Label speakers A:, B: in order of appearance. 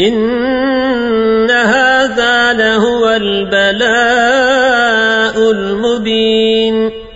A: إن هذا لهو البلاء المبين